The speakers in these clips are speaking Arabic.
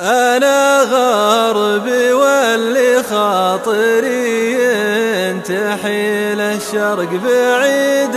أنا غربي واللي خاطري ينتحي الشرق بعيد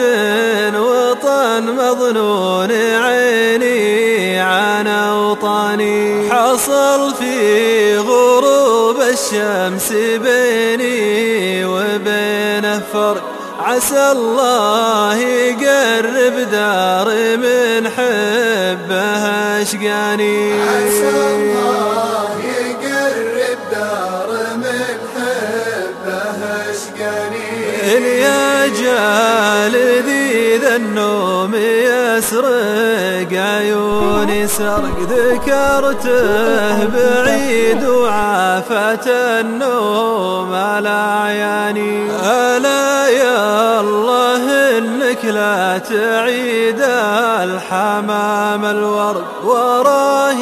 وطن مظنون عيني عن أوطاني حصل في غروب الشمس بيني وبينه فرق. عسى الله يقرب دار من حبه اشقاني عسى الله يقرب دار من حبه اشقاني يا جال ذي ذا النوم يسرق عيوني سرق ذكرته بعيد وعافت النوم على عياني. تعيد الحمام الورد وراه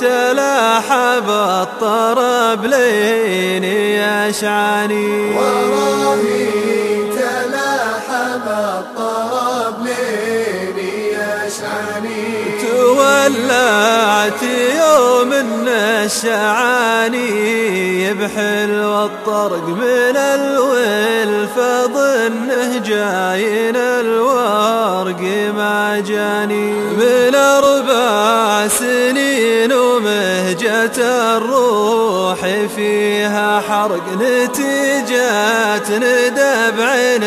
تلاحب الطرب لين يشعني. وراه تلاحب الطرب لين يشعني. تولعت يوم الشعاني يبحل والطرق من الولف ظنه جاين الورق ما جاني. من أربع سنين ومهجة الروح فيها حرق نتيجة ندب عين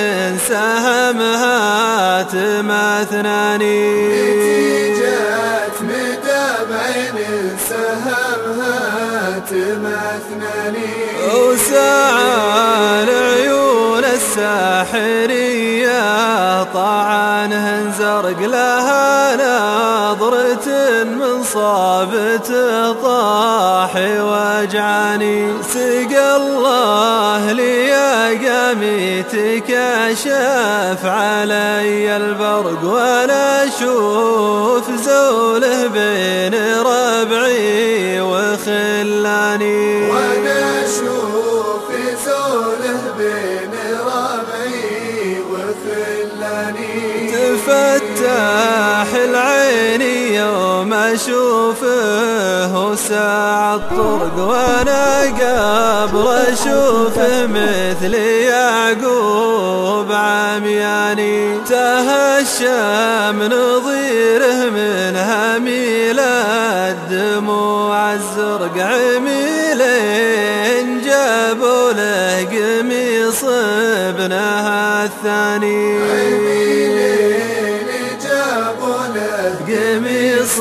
سهمها تماثناني. وسعى العيون الساحرية طعنه زرق لها نظرة من صابته طاح وجعاني سقى الله لي قامي تكشف علي البرق وأنا أشوف زوله بين ربعي وخلاني. وأنا أشوف زوله بين ربعي وخلاني. تفتح العين يوم أشوفه وساعة الطرق وأنا قبل اشوفه مثل يعقوب عمياني. تهشم نظيره من هميل الدموع الزرق عميلين جابوا له قميص ابنها الثاني عميلين جابوا له قميص